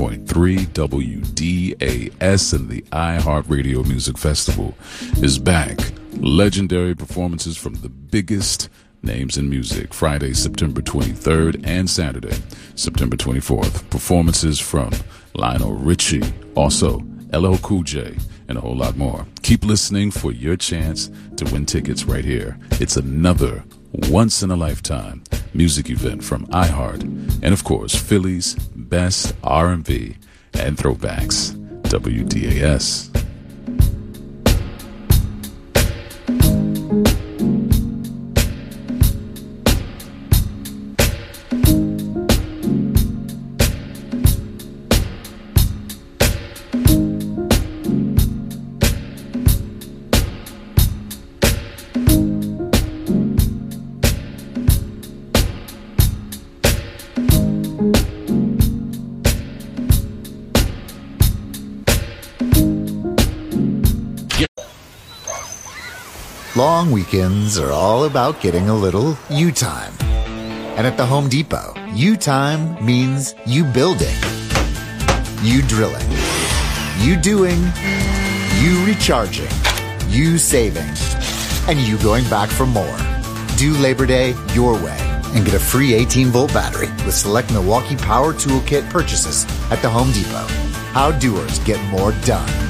106.3 WDAS and the iHeartRadio Music Festival is back. Legendary performances from the biggest names in music. Friday, September 23rd and Saturday, September 24th. Performances from Lionel Richie, also LL Cool J, and a whole lot more. Keep listening for your chance to win tickets right here. It's another once in a lifetime music event from iHeart and of course Philly's best R&B and throwbacks. WDAS. Long weekends are all about getting a little you time. And at the Home Depot, you time means you building, you drilling, you doing, you recharging, you saving, and you going back for more. Do Labor Day your way and get a free 18 volt battery with select Milwaukee Power Toolkit purchases at the Home Depot. How doers get more done.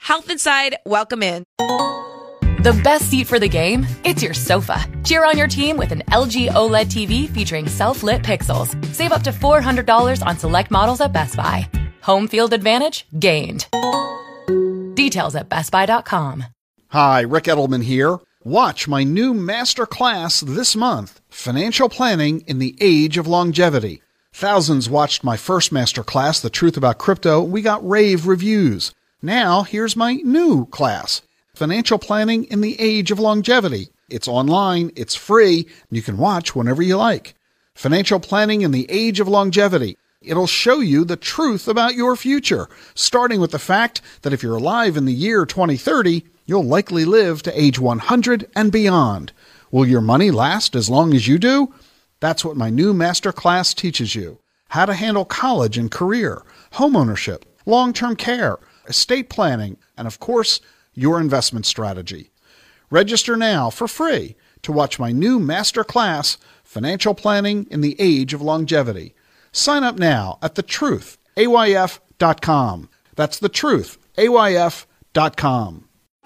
Health Inside, welcome in. The best seat for the game? It's your sofa. Cheer on your team with an LG OLED TV featuring self-lit pixels. Save up to $400 on select models at Best Buy. Home field advantage gained. Details at bestbuy.com. Hi, Rick Edelman here. Watch my new master class this month, Financial Planning in the Age of Longevity. Thousands watched my first master class, The Truth About Crypto. We got rave reviews. Now, here's my new class, Financial Planning in the Age of Longevity. It's online, it's free, and you can watch whenever you like. Financial Planning in the Age of Longevity. It'll show you the truth about your future, starting with the fact that if you're alive in the year 2030, you'll likely live to age 100 and beyond. Will your money last as long as you do? That's what my new master class teaches you. How to handle college and career, homeownership, long-term care, estate planning, and of course, your investment strategy. Register now for free to watch my new master class, Financial Planning in the Age of Longevity. Sign up now at thetruthayf.com. That's thetruthayf.com.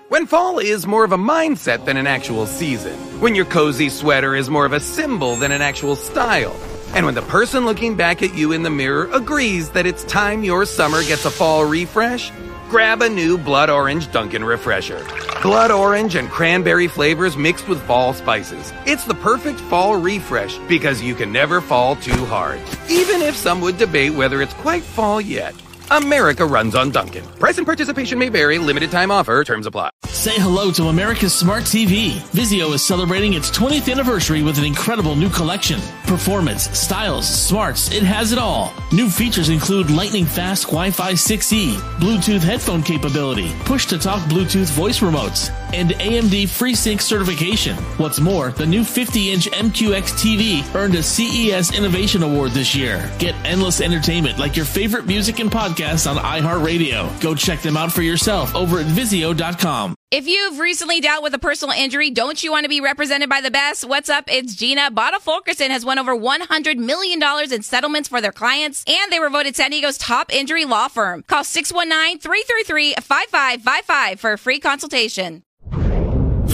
When fall is more of a mindset than an actual season. When your cozy sweater is more of a symbol than an actual style. And when the person looking back at you in the mirror agrees that it's time your summer gets a fall refresh, grab a new Blood Orange Dunkin' Refresher. Blood orange and cranberry flavors mixed with fall spices. It's the perfect fall refresh because you can never fall too hard. Even if some would debate whether it's quite fall yet. America runs on Dunkin'. Price and participation may vary, limited time offer, terms apply. Say hello to America's Smart TV. Vizio is celebrating its 20th anniversary with an incredible new collection. Performance, styles, smarts, it has it all. New features include lightning fast Wi-Fi 6E, Bluetooth headphone capability, push to talk Bluetooth voice remotes, and AMD FreeSync certification. What's more, the new 50-inch MQX TV earned a CES Innovation Award this year. Get endless entertainment like your favorite music and podcasts on iHeartRadio. Go check them out for yourself over at Vizio.com. If you've recently dealt with a personal injury, don't you want to be represented by the best? What's up? It's Gina. Botta Fulkerson has won over $100 million in settlements for their clients, and they were voted San Diego's top injury law firm. Call 619-333-5555 for a free consultation.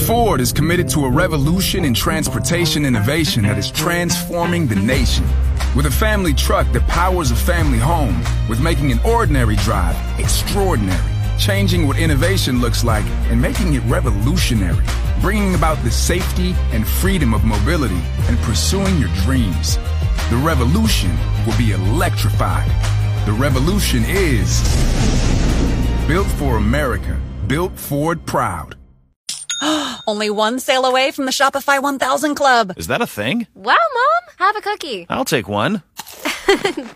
Ford is committed to a revolution in transportation innovation that is transforming the nation. With a family truck that powers a family home, with making an ordinary drive extraordinary changing what innovation looks like and making it revolutionary, bringing about the safety and freedom of mobility and pursuing your dreams. The revolution will be electrified. The revolution is built for America, built Ford proud. Only one sale away from the Shopify 1000 Club. Is that a thing? Wow, Mom! Have a cookie. I'll take one.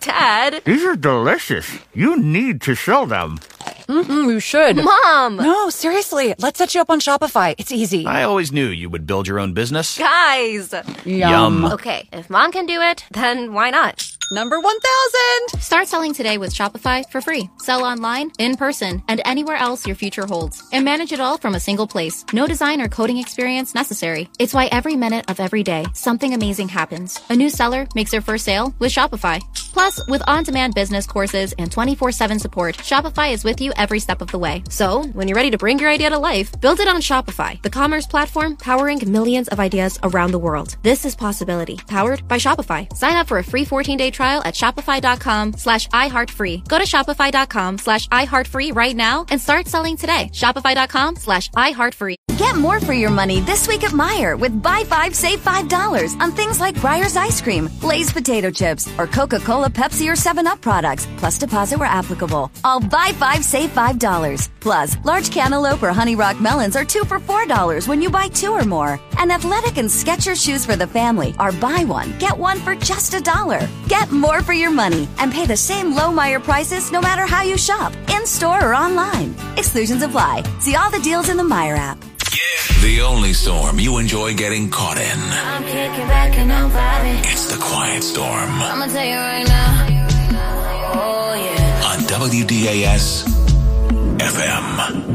Dad. These are delicious. You need to show them. Mm-hmm, you should. Mom! No, seriously. Let's set you up on Shopify. It's easy. I always knew you would build your own business. Guys! Yum. Yum. Okay, if Mom can do it, then why not? Number 1000! Start selling today with Shopify for free. Sell online, in person, and anywhere else your future holds. And manage it all from a single place. No design or coding experience necessary. It's why every minute of every day, something amazing happens. A new seller makes their first sale with Shopify. Plus, with on-demand business courses and 24-7 support, Shopify is with you every step of the way. So, when you're ready to bring your idea to life, build it on Shopify, the commerce platform powering millions of ideas around the world. This is Possibility, powered by Shopify. Sign up for a free 14-day trial at shopify.com slash iHeartFree. Go to shopify.com slash iHeartFree right now and start selling today. Shopify.com slash iHeartFree. Get more for your money this week at Meijer with buy five, save five dollars on things like Breyer's ice cream, Lay's potato chips, or Coca-Cola, Pepsi, or 7-Up products, plus deposit where applicable. All buy five, save five dollars. Plus, large cantaloupe or honey rock melons are two for four dollars when you buy two or more. And athletic and Skechers shoes for the family are buy one, get one for just a dollar. Get more for your money and pay the same low Meijer prices no matter how you shop, in store or online. Exclusions apply. See all the deals in the Meijer app. The only storm you enjoy getting caught in. I'm kicking back and I'm vibing. It's the quiet storm. I'ma tell you right now. Oh yeah. On WDAS FM.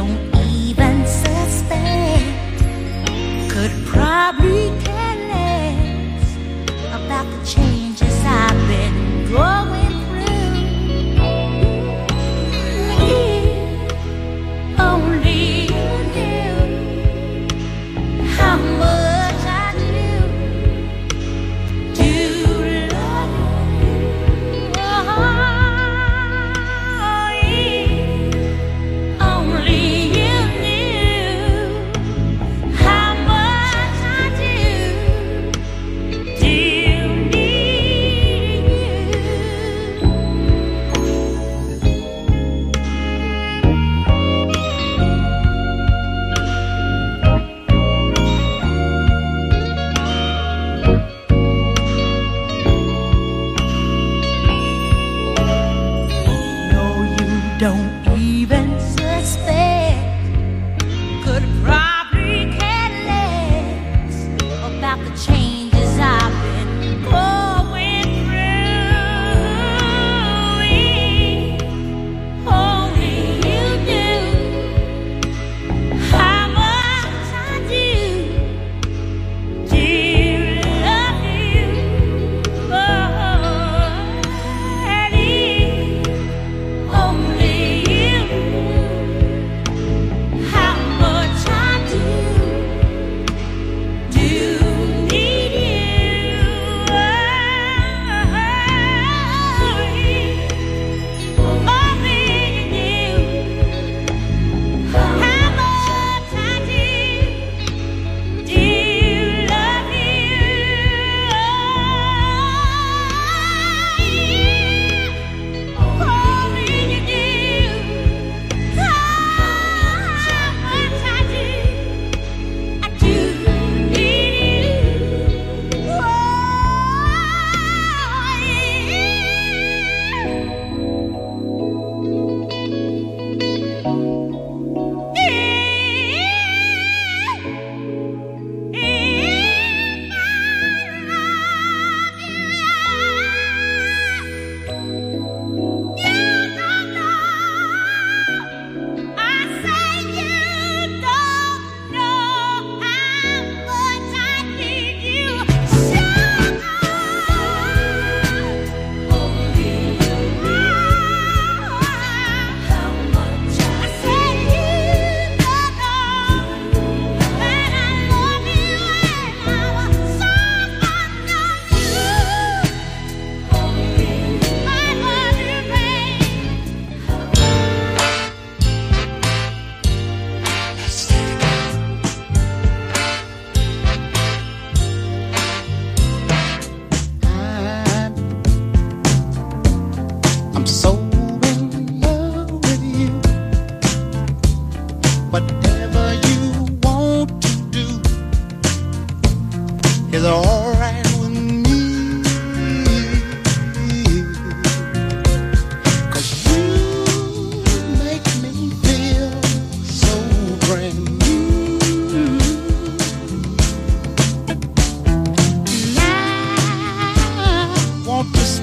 You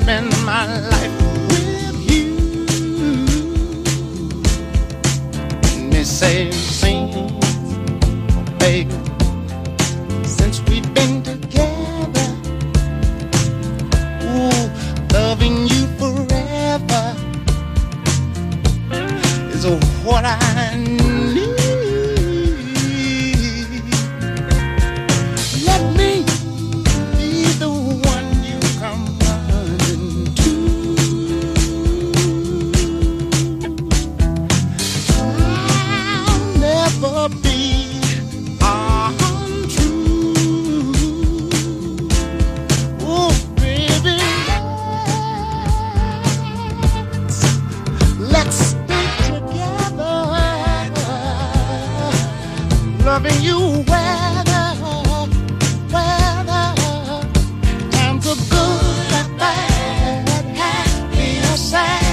spend my life with you. And they oh, baby. sad.